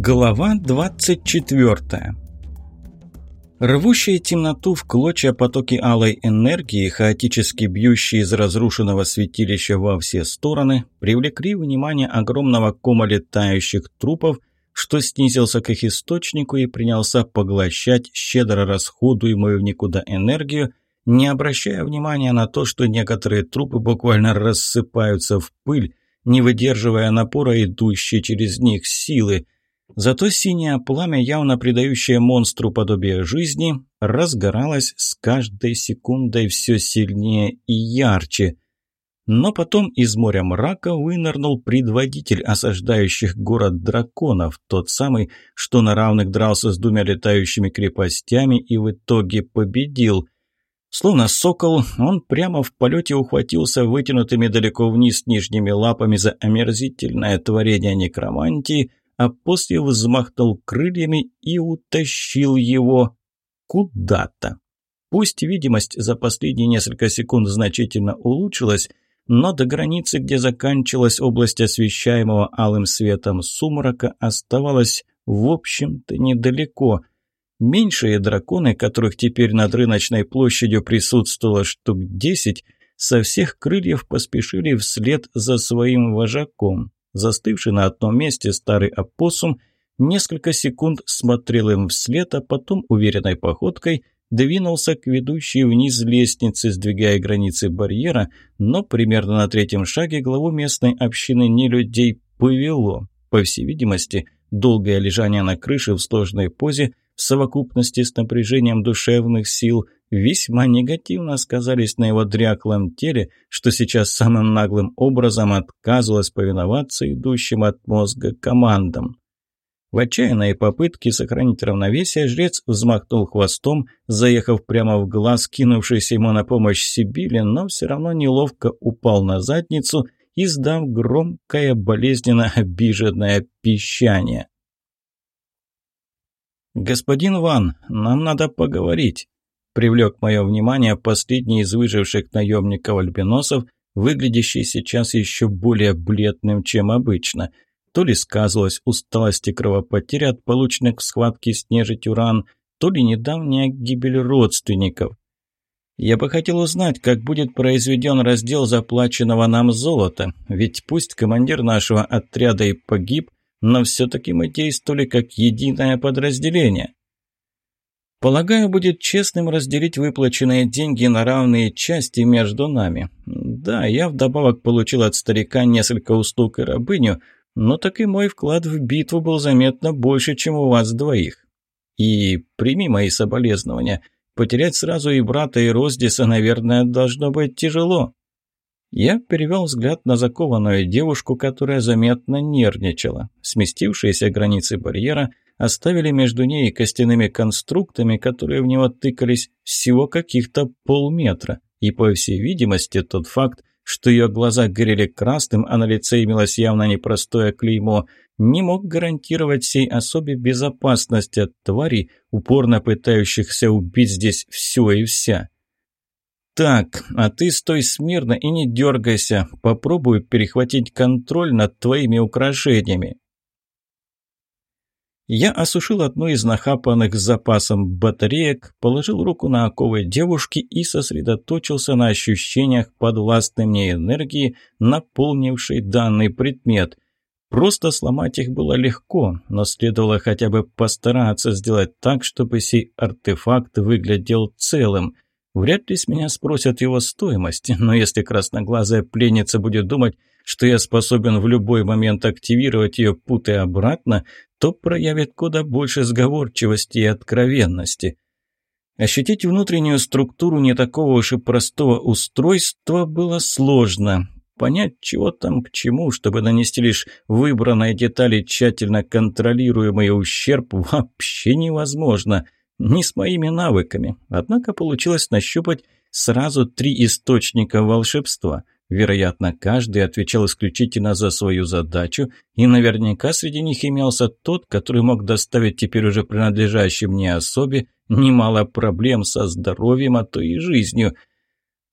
Глава 24 Рвущие темноту в клочья потоки алой энергии, хаотически бьющие из разрушенного святилища во все стороны, привлекли внимание огромного кома летающих трупов, что снизился к их источнику и принялся поглощать щедро расходуемую в никуда энергию, не обращая внимания на то, что некоторые трупы буквально рассыпаются в пыль, не выдерживая напора идущей через них силы – Зато синее пламя, явно придающее монстру подобие жизни, разгоралось с каждой секундой все сильнее и ярче. Но потом из моря мрака вынырнул предводитель осаждающих город драконов, тот самый, что на равных дрался с двумя летающими крепостями и в итоге победил. Словно сокол, он прямо в полете ухватился вытянутыми далеко вниз нижними лапами за омерзительное творение некромантии – а после взмахнул крыльями и утащил его куда-то. Пусть видимость за последние несколько секунд значительно улучшилась, но до границы, где заканчивалась область освещаемого алым светом сумрака, оставалось, в общем-то, недалеко. Меньшие драконы, которых теперь над рыночной площадью присутствовало штук десять, со всех крыльев поспешили вслед за своим вожаком. Застывший на одном месте старый опоссум несколько секунд смотрел им вслед, а потом уверенной походкой двинулся к ведущей вниз лестнице, сдвигая границы барьера, но примерно на третьем шаге главу местной общины не людей повело. По всей видимости, долгое лежание на крыше в сложной позе в совокупности с напряжением душевных сил – весьма негативно сказались на его дряклом теле, что сейчас самым наглым образом отказывалось повиноваться идущим от мозга командам. В отчаянной попытке сохранить равновесие жрец взмахнул хвостом, заехав прямо в глаз кинувшийся ему на помощь Сибили, но все равно неловко упал на задницу, издав громкое болезненно обиженное пищание. «Господин Ван, нам надо поговорить», привлек мое внимание последний из выживших наемников-альбиносов, выглядящий сейчас еще более бледным, чем обычно. То ли сказывалась усталость и кровопотеря от полученных в схватке с нежитью ран, то ли недавняя гибель родственников. Я бы хотел узнать, как будет произведен раздел заплаченного нам золота, ведь пусть командир нашего отряда и погиб, но все-таки мы действовали как единое подразделение. Полагаю, будет честным разделить выплаченные деньги на равные части между нами. Да, я вдобавок получил от старика несколько устук и рабыню, но так и мой вклад в битву был заметно больше, чем у вас двоих. И прими мои соболезнования. Потерять сразу и брата, и Роздиса, наверное, должно быть тяжело. Я перевел взгляд на закованную девушку, которая заметно нервничала. Сместившиеся границы барьера – оставили между ней и костяными конструктами, которые в него тыкались, всего каких-то полметра. И, по всей видимости, тот факт, что ее глаза горели красным, а на лице имелось явно непростое клеймо, не мог гарантировать всей особе безопасность от тварей, упорно пытающихся убить здесь все и вся. «Так, а ты стой смирно и не дергайся. Попробую перехватить контроль над твоими украшениями», я осушил одну из нахапанных с запасом батареек, положил руку на оковы девушки и сосредоточился на ощущениях подвластной мне энергии, наполнившей данный предмет. Просто сломать их было легко, но следовало хотя бы постараться сделать так, чтобы сей артефакт выглядел целым – Вряд ли с меня спросят его стоимость, но если красноглазая пленница будет думать, что я способен в любой момент активировать ее путы обратно, то проявит куда больше сговорчивости и откровенности. Ощутить внутреннюю структуру не такого уж и простого устройства было сложно. Понять, чего там к чему, чтобы нанести лишь выбранные детали тщательно контролируемый ущерб, вообще невозможно – не с моими навыками. Однако получилось нащупать сразу три источника волшебства. Вероятно, каждый отвечал исключительно за свою задачу, и наверняка среди них имелся тот, который мог доставить теперь уже принадлежащей мне особе немало проблем со здоровьем, а то и жизнью.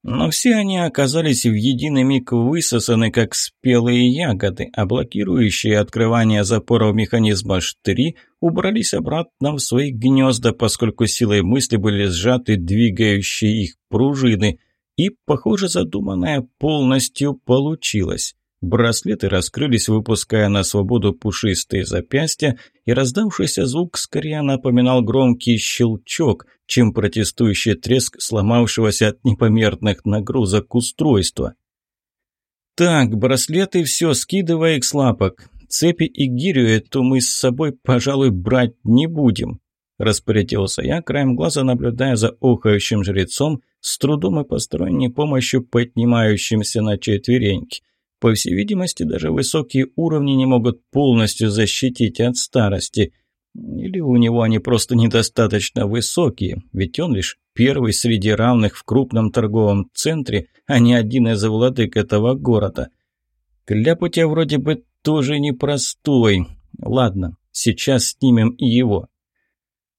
Но все они оказались в единый миг высосаны, как спелые ягоды, а блокирующие открывание запоров механизма штыри убрались обратно в свои гнезда, поскольку силой мысли были сжаты двигающие их пружины. И, похоже, задуманное полностью получилось. Браслеты раскрылись, выпуская на свободу пушистые запястья, и раздавшийся звук скорее напоминал громкий щелчок, чем протестующий треск сломавшегося от непомерных нагрузок устройства. «Так, браслеты все, скидывай их с лапок. Цепи и гирю эту мы с собой, пожалуй, брать не будем», – распорядился я, краем глаза наблюдая за охающим жрецом, с трудом и посторонней помощью поднимающимся на четвереньки – по всей видимости, даже высокие уровни не могут полностью защитить от старости. Или у него они просто недостаточно высокие, ведь он лишь первый среди равных в крупном торговом центре, а не один из владык этого города. Кляп у тебя вроде бы тоже непростой. Ладно, сейчас снимем и его.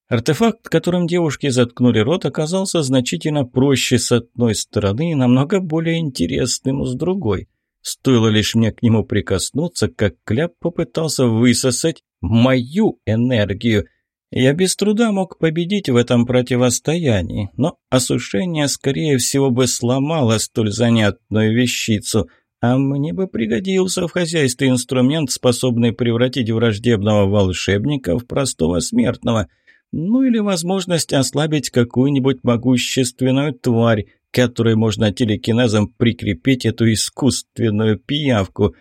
Артефакт, которым девушки заткнули рот, оказался значительно проще с одной стороны и намного более интересным с другой. Стоило лишь мне к нему прикоснуться, как Кляп попытался высосать мою энергию. Я без труда мог победить в этом противостоянии, но осушение, скорее всего, бы сломало столь занятную вещицу, а мне бы пригодился в хозяйстве инструмент, способный превратить враждебного волшебника в простого смертного – ну или возможность ослабить какую-нибудь могущественную тварь, которой можно телекинезом прикрепить эту искусственную пиявку.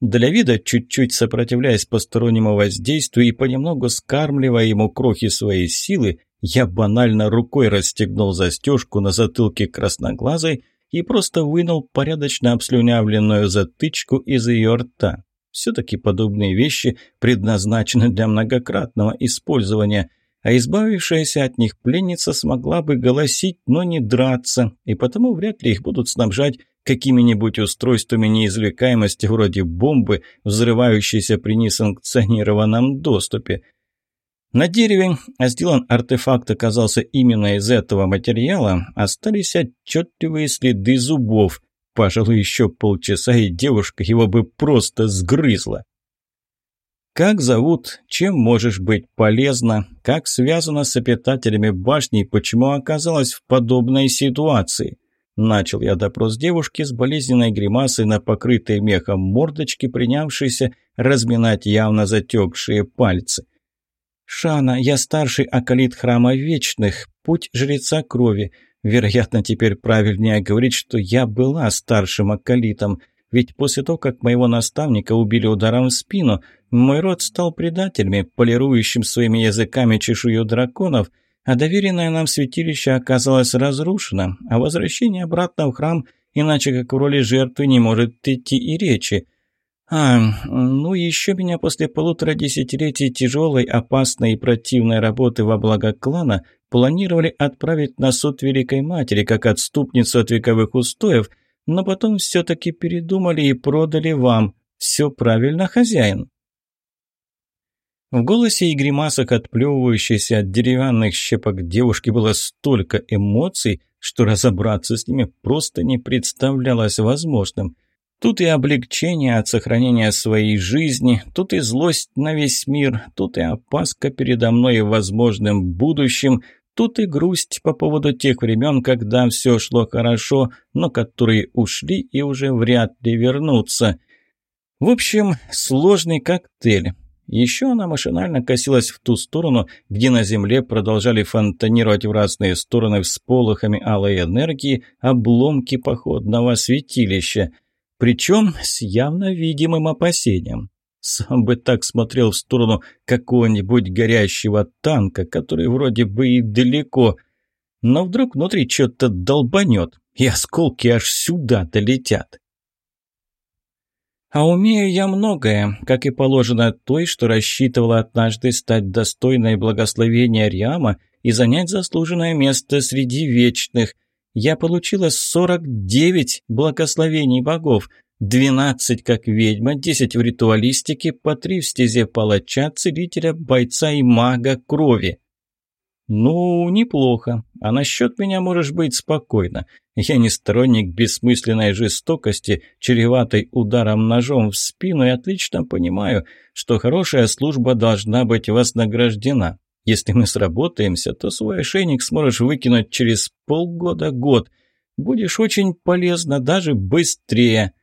Для вида, чуть-чуть сопротивляясь постороннему воздействию и понемногу скармливая ему крохи своей силы, я банально рукой расстегнул застежку на затылке красноглазой и просто вынул порядочно обслюнявленную затычку из ее рта. Все-таки подобные вещи предназначены для многократного использования – а избавившаяся от них пленница смогла бы голосить, но не драться, и потому вряд ли их будут снабжать какими-нибудь устройствами неизвлекаемости вроде бомбы, взрывающейся при несанкционированном доступе. На дереве, а сделан артефакт оказался именно из этого материала, остались отчетливые следы зубов. Пожалуй, еще полчаса, и девушка его бы просто сгрызла. Как зовут, чем можешь быть полезна, как связана с обитателями башни и почему оказалась в подобной ситуации. Начал я допрос девушки с болезненной гримасой на покрытой мехом мордочке, принявшейся разминать явно затекшие пальцы. «Шана, я старший акалит храма вечных, путь жреца крови. Вероятно, теперь правильнее говорить, что я была старшим акалитом». Ведь после того, как моего наставника убили ударом в спину, мой род стал предателями, полирующим своими языками чешую драконов, а доверенное нам святилище оказалось разрушено, а возвращение обратно в храм, иначе как в роли жертвы, не может идти и речи. А, ну еще меня после полутора десятилетий тяжелой, опасной и противной работы во благо клана планировали отправить на суд Великой Матери как отступницу от вековых устоев – но потом все-таки передумали и продали вам. Все правильно, хозяин». В голосе и гримасах, отплевывающейся от деревянных щепок девушки, было столько эмоций, что разобраться с ними просто не представлялось возможным. Тут и облегчение от сохранения своей жизни, тут и злость на весь мир, тут и опаска передо мной и возможным будущим, Тут и грусть по поводу тех времен, когда все шло хорошо, но которые ушли и уже вряд ли вернутся. В общем, сложный коктейль. Еще она машинально косилась в ту сторону, где на земле продолжали фонтанировать в разные стороны всполохами алой энергии обломки походного святилища. Причем с явно видимым опасением. Сам бы так смотрел в сторону какого-нибудь горящего танка, который вроде бы и далеко. Но вдруг внутри что-то долбанет, и осколки аж сюда долетят. А умею я многое, как и положено той, что рассчитывала однажды стать достойной благословения Риама и занять заслуженное место среди вечных. Я получила 49 благословений богов – Двенадцать как ведьма, десять в ритуалистике, по три в стезе палача, целителя, бойца и мага крови. «Ну, неплохо. А насчет меня можешь быть спокойно. Я не сторонник бессмысленной жестокости, чреватой ударом ножом в спину, и отлично понимаю, что хорошая служба должна быть вознаграждена. Если мы сработаемся, то свой ошейник сможешь выкинуть через полгода-год. Будешь очень полезно, даже быстрее».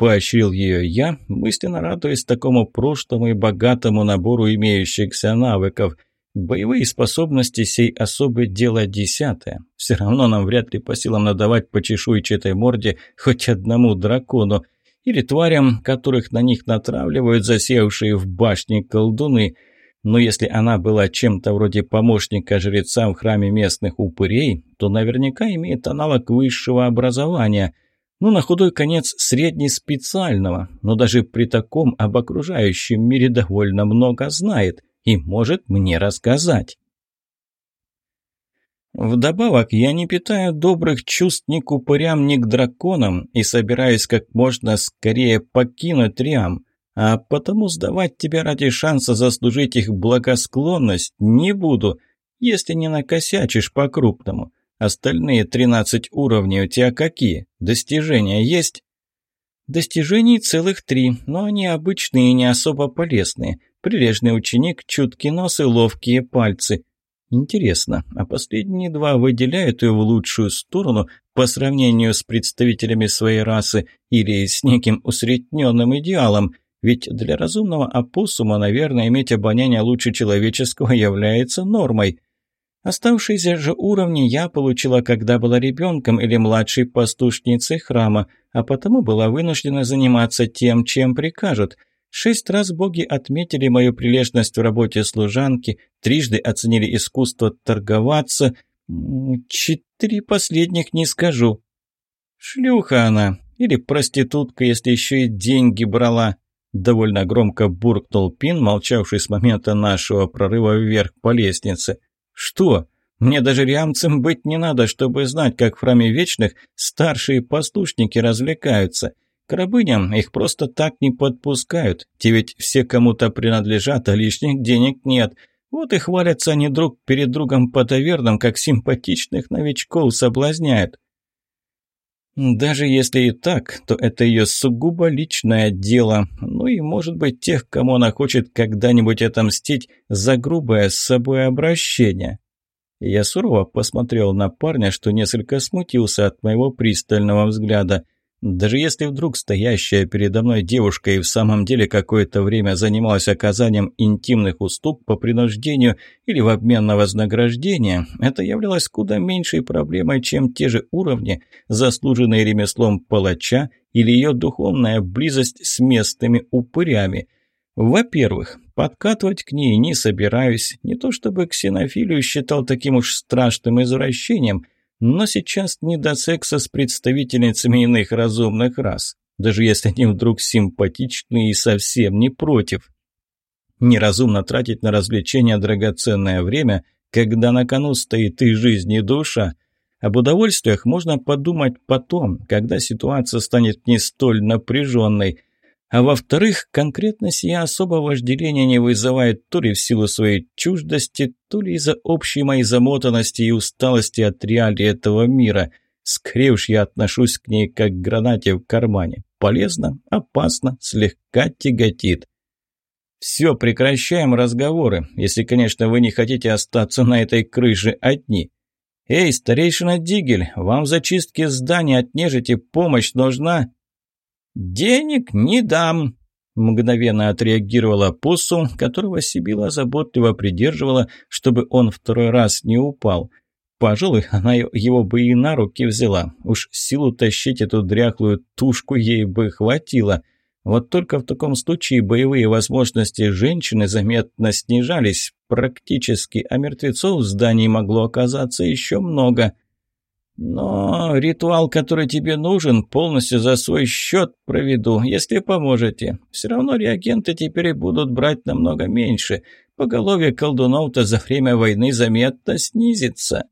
Поощрил ее я, мысленно радуясь такому прошлому и богатому набору имеющихся навыков – Боевые способности сей особы – дело десятое. Все равно нам вряд ли по силам надавать по чешуйчатой морде хоть одному дракону или тварям, которых на них натравливают засевшие в башне колдуны. Но если она была чем-то вроде помощника жреца в храме местных упырей, то наверняка имеет аналог высшего образования – ну, на худой конец среднеспециального, но даже при таком об окружающем мире довольно много знает и может мне рассказать. Вдобавок, я не питаю добрых чувств ни к упырям, ни к драконам и собираюсь как можно скорее покинуть Риам, а потому сдавать тебя ради шанса заслужить их благосклонность не буду, если не накосячишь по-крупному. Остальные 13 уровней у тебя какие? Достижения есть? Достижений целых три, но они обычные и не особо полезные. Прилежный ученик, чуткий нос и ловкие пальцы. Интересно, а последние два выделяют ее в лучшую сторону по сравнению с представителями своей расы или с неким усредненным идеалом? Ведь для разумного опоссума, наверное, иметь обоняние лучше человеческого является нормой. Оставшиеся же уровни я получила, когда была ребенком или младшей пастушницей храма, а потому была вынуждена заниматься тем, чем прикажут – Шесть раз боги отметили мою прилежность в работе служанки, трижды оценили искусство торговаться. Четыре последних не скажу. Шлюха она, или проститутка, если еще и деньги брала. Довольно громко буркнул Пин, молчавший с момента нашего прорыва вверх по лестнице. «Что? Мне даже риамцем быть не надо, чтобы знать, как в храме вечных старшие послушники развлекаются. К рабыням их просто так не подпускают, те ведь все кому-то принадлежат, а лишних денег нет. Вот и хвалятся они друг перед другом по тавернам, как симпатичных новичков соблазняют. Даже если и так, то это ее сугубо личное дело. Ну и, может быть, тех, кому она хочет когда-нибудь отомстить за грубое с собой обращение. Я сурово посмотрел на парня, что несколько смутился от моего пристального взгляда – даже если вдруг стоящая передо мной девушка и в самом деле какое-то время занималась оказанием интимных уступ по принуждению или в обмен на вознаграждение, это являлось куда меньшей проблемой, чем те же уровни, заслуженные ремеслом палача или ее духовная близость с местными упырями. Во-первых, подкатывать к ней не собираюсь, не то чтобы ксенофилию считал таким уж страшным извращением – но сейчас не до секса с представительницами иных разумных рас, даже если они вдруг симпатичны и совсем не против. Неразумно тратить на развлечения драгоценное время, когда на кону стоит и жизнь, и душа. Об удовольствиях можно подумать потом, когда ситуация станет не столь напряженной – а во-вторых, конкретно сия особо вожделения не вызывает то ли в силу своей чуждости, то ли из-за общей моей замотанности и усталости от реалий этого мира. Скорее уж я отношусь к ней как к гранате в кармане. Полезно, опасно, слегка тяготит. Все, прекращаем разговоры, если, конечно, вы не хотите остаться на этой крыше одни. Эй, старейшина Дигель, вам в зачистке здания от нежити помощь нужна? «Денег не дам», – мгновенно отреагировала Пуссу, которого Сибила заботливо придерживала, чтобы он второй раз не упал. Пожалуй, она его бы и на руки взяла. Уж силу тащить эту дряхлую тушку ей бы хватило. Вот только в таком случае боевые возможности женщины заметно снижались практически, а мертвецов в здании могло оказаться еще много – но ритуал, который тебе нужен, полностью за свой счет проведу, если поможете. Все равно реагенты теперь будут брать намного меньше. Поголовье колдунов-то за время войны заметно снизится.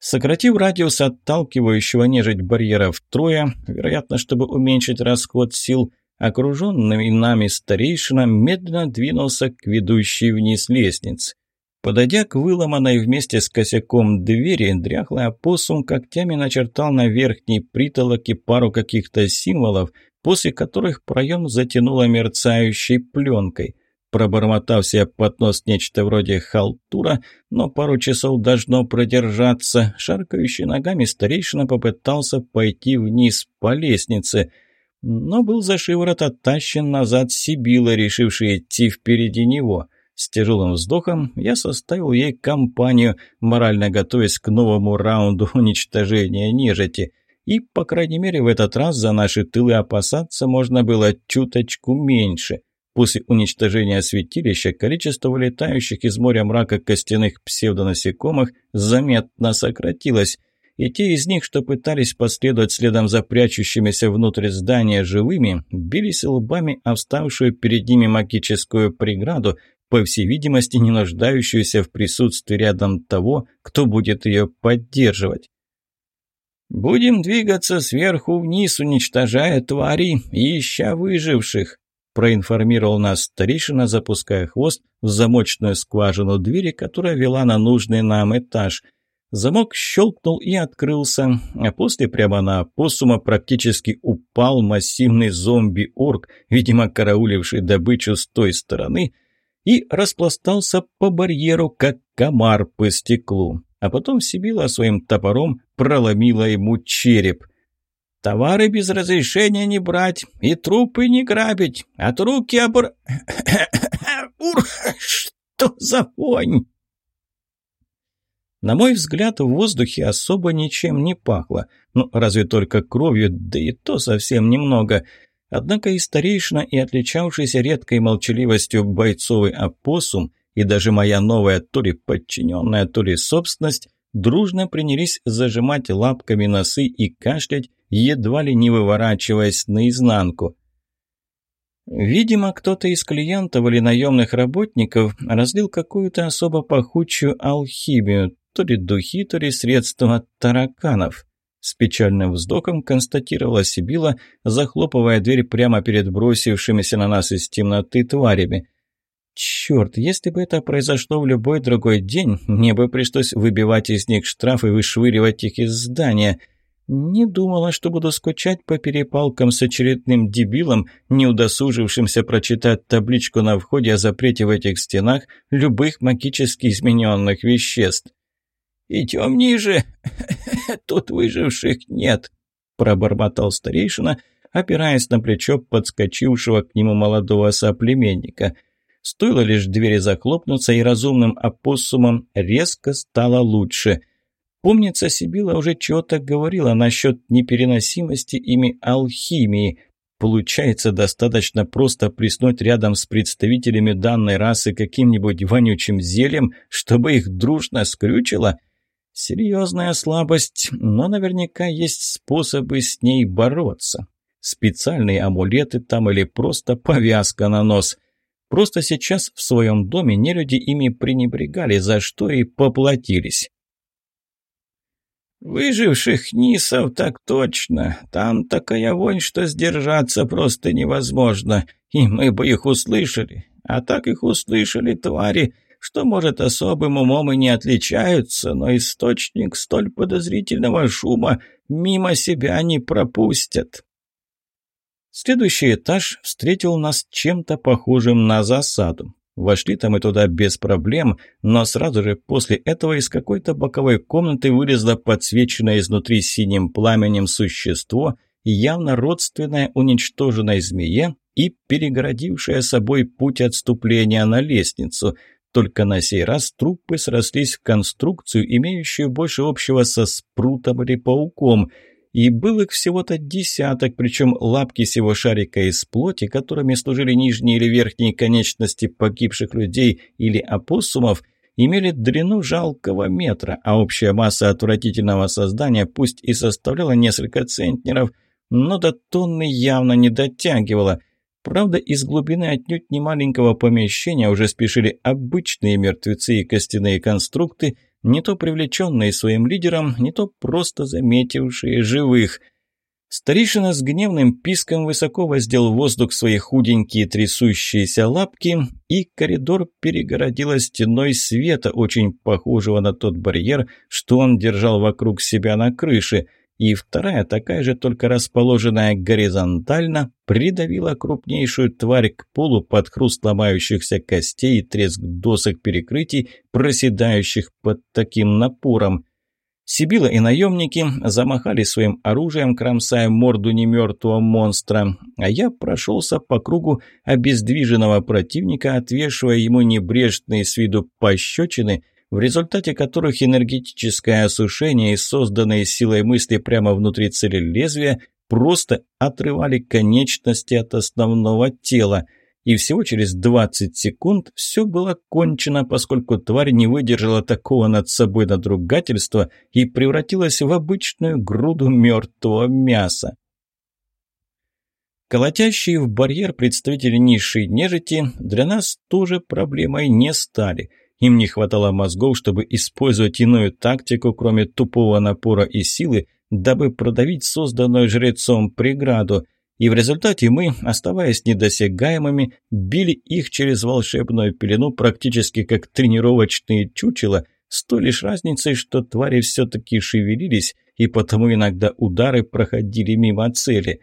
Сократив радиус отталкивающего нежить барьера втрое, вероятно, чтобы уменьшить расход сил, окруженный нами старейшина медленно двинулся к ведущей вниз лестнице. Подойдя к выломанной вместе с косяком двери, дряхлый опоссум когтями начертал на верхней притолоке пару каких-то символов, после которых проем затянуло мерцающей пленкой. Пробормотав себе под нос нечто вроде халтура, но пару часов должно продержаться, шаркающий ногами старейшина попытался пойти вниз по лестнице, но был за шиворот оттащен назад Сибила, решивший идти впереди него – с тяжелым вздохом я составил ей компанию, морально готовясь к новому раунду уничтожения нежити. И, по крайней мере, в этот раз за наши тылы опасаться можно было чуточку меньше. После уничтожения святилища количество вылетающих из моря мрака костяных псевдонасекомых заметно сократилось, и те из них, что пытались последовать следом за прячущимися внутрь здания живыми, бились лбами о вставшую перед ними магическую преграду, по всей видимости, не нуждающуюся в присутствии рядом того, кто будет ее поддерживать. «Будем двигаться сверху вниз, уничтожая твари и ища выживших», проинформировал нас старейшина, запуская хвост в замочную скважину двери, которая вела на нужный нам этаж. Замок щелкнул и открылся, а после прямо на опоссума практически упал массивный зомби-орк, видимо, карауливший добычу с той стороны – и распластался по барьеру, как комар по стеклу. А потом Сибила своим топором проломила ему череп. «Товары без разрешения не брать и трупы не грабить, от руки обр... Ур, что за вонь?» На мой взгляд, в воздухе особо ничем не пахло. Ну, разве только кровью, да и то совсем немного – Однако и старейшина, и отличавшийся редкой молчаливостью бойцовый опоссум, и даже моя новая то ли подчиненная, то ли собственность, дружно принялись зажимать лапками носы и кашлять, едва ли не выворачиваясь наизнанку. Видимо, кто-то из клиентов или наемных работников разлил какую-то особо пахучую алхимию, то ли духи, то ли средства от тараканов. С печальным вздохом констатировала Сибила, захлопывая дверь прямо перед бросившимися на нас из темноты тварями. «Черт, если бы это произошло в любой другой день, мне бы пришлось выбивать из них штраф и вышвыривать их из здания. Не думала, что буду скучать по перепалкам с очередным дебилом, не удосужившимся прочитать табличку на входе о запрете в этих стенах любых магически измененных веществ». «Идем ниже, тут выживших нет», – пробормотал старейшина, опираясь на плечо подскочившего к нему молодого соплеменника. Стоило лишь двери захлопнуться, и разумным опоссумом резко стало лучше. Помнится, Сибила уже чего-то говорила насчет непереносимости ими алхимии – Получается, достаточно просто приснуть рядом с представителями данной расы каким-нибудь вонючим зельем, чтобы их дружно скрючило – Серьезная слабость, но наверняка есть способы с ней бороться. Специальные амулеты там или просто повязка на нос. Просто сейчас в своем доме нелюди ими пренебрегали, за что и поплатились. «Выживших нисов так точно. Там такая вонь, что сдержаться просто невозможно. И мы бы их услышали. А так их услышали твари» что, может, особым умом и не отличаются, но источник столь подозрительного шума мимо себя не пропустят. Следующий этаж встретил нас чем-то похожим на засаду. Вошли-то мы туда без проблем, но сразу же после этого из какой-то боковой комнаты вылезло подсвеченное изнутри синим пламенем существо, явно родственное уничтоженной змее и перегородившее собой путь отступления на лестницу. Только на сей раз трупы срослись в конструкцию, имеющую больше общего со спрутом или пауком. И был их всего-то десяток, причем лапки сего шарика из плоти, которыми служили нижние или верхние конечности погибших людей или опоссумов, имели длину жалкого метра, а общая масса отвратительного создания пусть и составляла несколько центнеров, но до тонны явно не дотягивала – Правда, из глубины отнюдь не маленького помещения уже спешили обычные мертвецы и костяные конструкты, не то привлеченные своим лидером, не то просто заметившие живых. Старейшина с гневным писком высоко воздел воздух свои худенькие трясущиеся лапки, и коридор перегородила стеной света, очень похожего на тот барьер, что он держал вокруг себя на крыше, и вторая, такая же, только расположенная горизонтально, придавила крупнейшую тварь к полу под хруст ломающихся костей и треск досок перекрытий, проседающих под таким напором – Сибила и наемники замахали своим оружием, кромсая морду немертвого монстра, а я прошелся по кругу обездвиженного противника, отвешивая ему небрежные с виду пощечины, в результате которых энергетическое осушение и созданные силой мысли прямо внутри цели лезвия просто отрывали конечности от основного тела – и всего через 20 секунд все было кончено, поскольку тварь не выдержала такого над собой надругательства и превратилась в обычную груду мертвого мяса. Колотящие в барьер представители низшей нежити для нас тоже проблемой не стали. Им не хватало мозгов, чтобы использовать иную тактику, кроме тупого напора и силы, дабы продавить созданную жрецом преграду – и в результате мы, оставаясь недосягаемыми, били их через волшебную пелену практически как тренировочные чучела, с той лишь разницей, что твари все-таки шевелились, и потому иногда удары проходили мимо цели.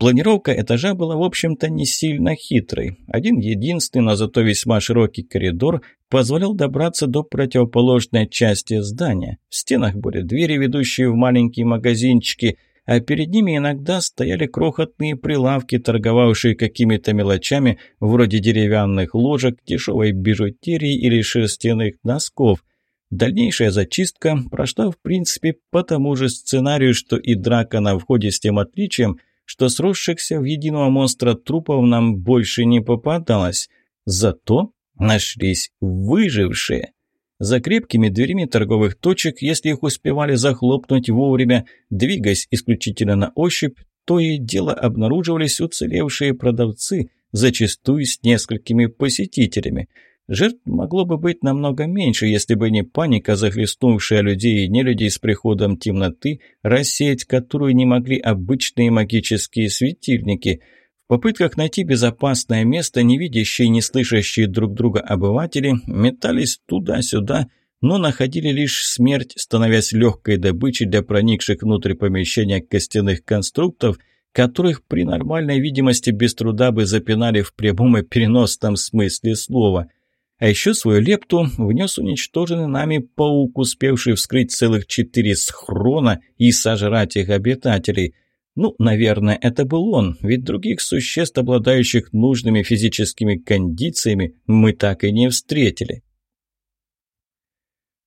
Планировка этажа была, в общем-то, не сильно хитрой. Один единственный, но зато весьма широкий коридор позволял добраться до противоположной части здания. В стенах были двери, ведущие в маленькие магазинчики – а перед ними иногда стояли крохотные прилавки, торговавшие какими-то мелочами, вроде деревянных ложек, дешевой бижутерии или шерстяных носков. Дальнейшая зачистка прошла, в принципе, по тому же сценарию, что и драка на входе с тем отличием, что сросшихся в единого монстра трупов нам больше не попадалось. Зато нашлись выжившие. За крепкими дверями торговых точек, если их успевали захлопнуть вовремя, двигаясь исключительно на ощупь, то и дело обнаруживались уцелевшие продавцы, зачастую с несколькими посетителями. Жертв могло бы быть намного меньше, если бы не паника, захлестнувшая людей и нелюдей с приходом темноты, рассеять которую не могли обычные магические светильники – попытках найти безопасное место, не видящие и не слышащие друг друга обыватели метались туда-сюда, но находили лишь смерть, становясь легкой добычей для проникших внутрь помещения костяных конструктов, которых при нормальной видимости без труда бы запинали в прямом и переносном смысле слова. А еще свою лепту внес уничтоженный нами паук, успевший вскрыть целых четыре схрона и сожрать их обитателей – ну, наверное, это был он, ведь других существ, обладающих нужными физическими кондициями, мы так и не встретили.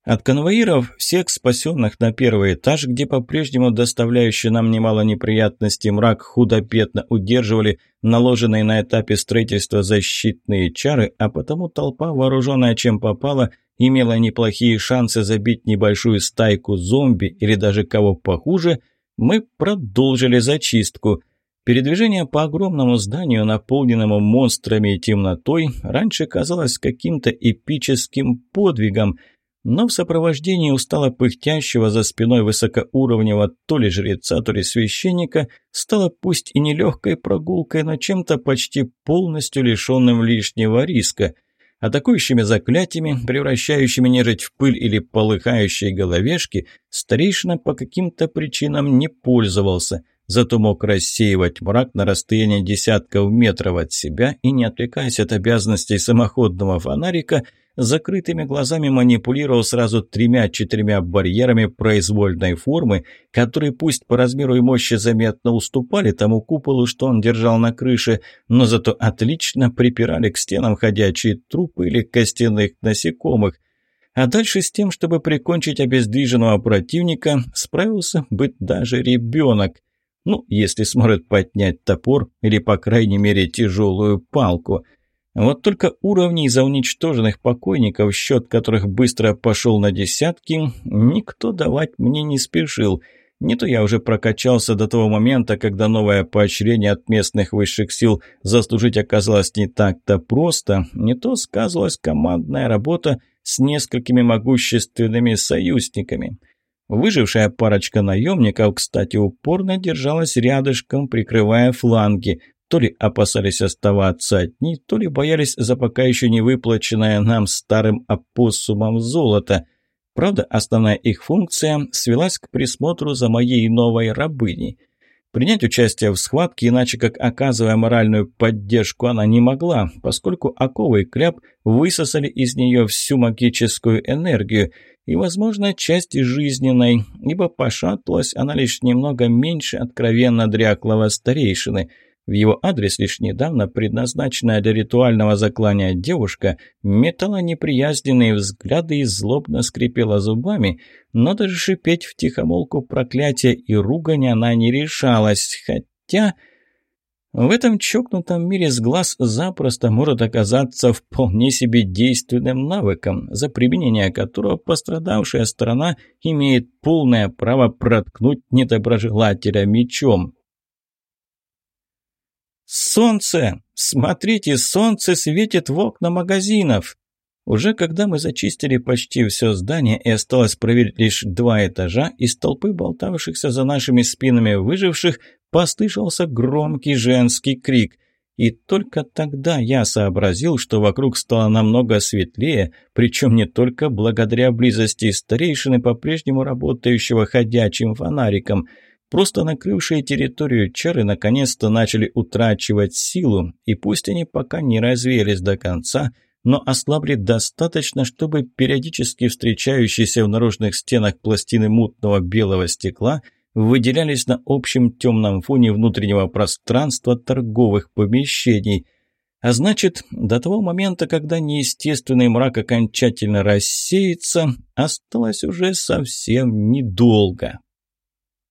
От конвоиров, всех спасенных на первый этаж, где по-прежнему доставляющий нам немало неприятностей мрак худо-бедно удерживали наложенные на этапе строительства защитные чары, а потому толпа, вооруженная чем попало, имела неплохие шансы забить небольшую стайку зомби или даже кого похуже – мы продолжили зачистку. Передвижение по огромному зданию, наполненному монстрами и темнотой, раньше казалось каким-то эпическим подвигом, но в сопровождении устало пыхтящего за спиной высокоуровневого то ли жреца, то ли священника стало пусть и нелегкой прогулкой, но чем-то почти полностью лишенным лишнего риска – Атакующими заклятиями, превращающими нежить в пыль или полыхающие головешки, старейшина по каким-то причинам не пользовался, зато мог рассеивать мрак на расстоянии десятков метров от себя и, не отвлекаясь от обязанностей самоходного фонарика, закрытыми глазами манипулировал сразу тремя-четырьмя барьерами произвольной формы, которые пусть по размеру и мощи заметно уступали тому куполу, что он держал на крыше, но зато отлично припирали к стенам ходячие трупы или костяных насекомых. А дальше с тем, чтобы прикончить обездвиженного противника, справился бы даже ребенок. Ну, если сможет поднять топор или, по крайней мере, тяжелую палку – вот только уровней за уничтоженных покойников, счет которых быстро пошел на десятки, никто давать мне не спешил. Не то я уже прокачался до того момента, когда новое поощрение от местных высших сил заслужить оказалось не так-то просто, не то сказывалась командная работа с несколькими могущественными союзниками. Выжившая парочка наемников, кстати, упорно держалась рядышком, прикрывая фланги. То ли опасались оставаться одни, то ли боялись за пока еще не выплаченное нам старым опоссумом золото. Правда, основная их функция свелась к присмотру за моей новой рабыней – Принять участие в схватке, иначе как оказывая моральную поддержку, она не могла, поскольку оковы и кляп высосали из нее всю магическую энергию и, возможно, часть жизненной, ибо пошаталась она лишь немного меньше откровенно дряклого старейшины – в его адрес лишь недавно предназначенная для ритуального заклания девушка метала неприязненные взгляды и злобно скрипела зубами, но даже шипеть в тихомолку проклятия и ругань она не решалась, хотя... В этом чокнутом мире с глаз запросто может оказаться вполне себе действенным навыком, за применение которого пострадавшая сторона имеет полное право проткнуть недоброжелателя мечом, «Солнце! Смотрите, солнце светит в окна магазинов!» Уже когда мы зачистили почти все здание и осталось проверить лишь два этажа, из толпы болтавшихся за нашими спинами выживших послышался громкий женский крик. И только тогда я сообразил, что вокруг стало намного светлее, причем не только благодаря близости старейшины, по-прежнему работающего ходячим фонариком – Просто накрывшие территорию чары наконец-то начали утрачивать силу, и пусть они пока не развеялись до конца, но ослабли достаточно, чтобы периодически встречающиеся в наружных стенах пластины мутного белого стекла выделялись на общем темном фоне внутреннего пространства торговых помещений. А значит, до того момента, когда неестественный мрак окончательно рассеется, осталось уже совсем недолго.